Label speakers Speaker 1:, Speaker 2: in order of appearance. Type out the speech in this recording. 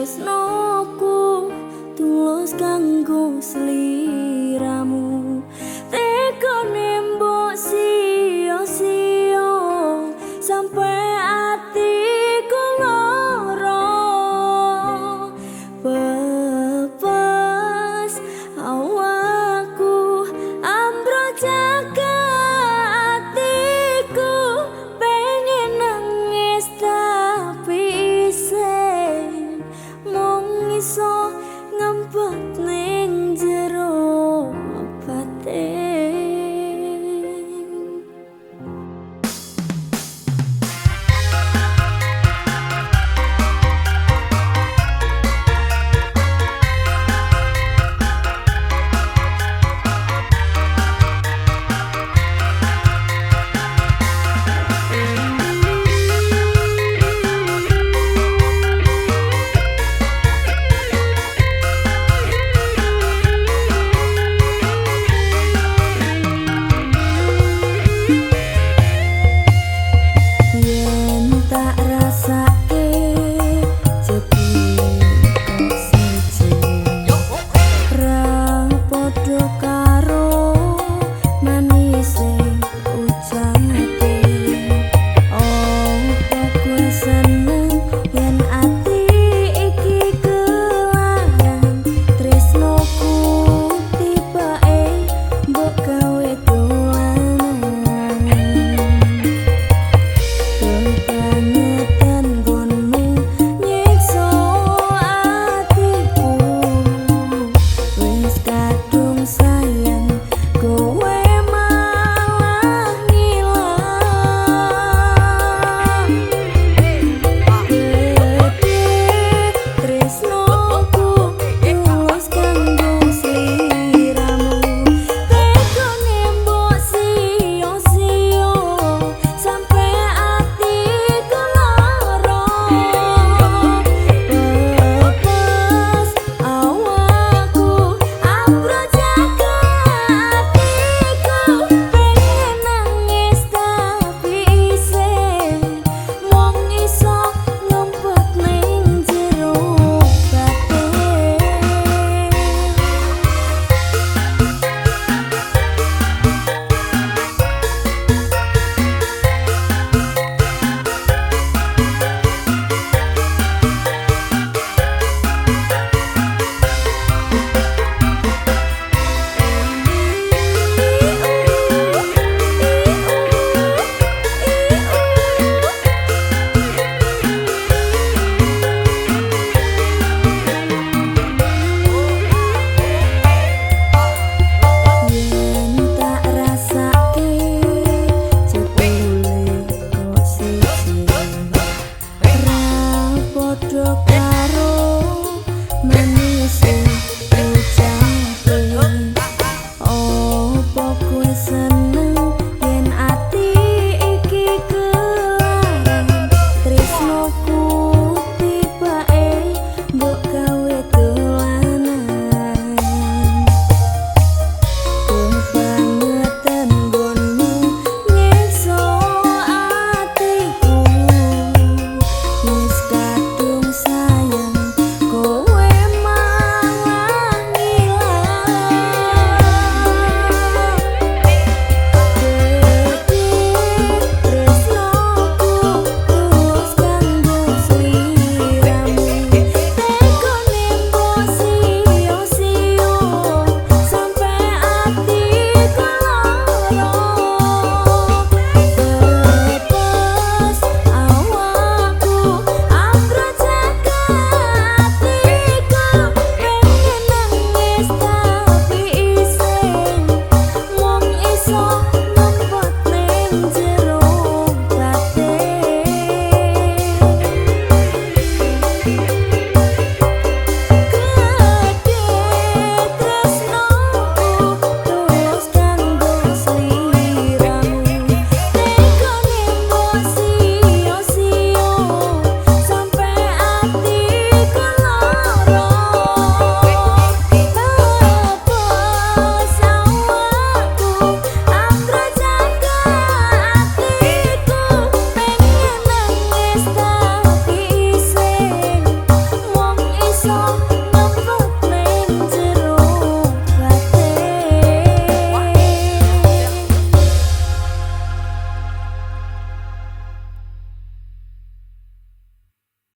Speaker 1: tresnoku tulus kanggo selih lo que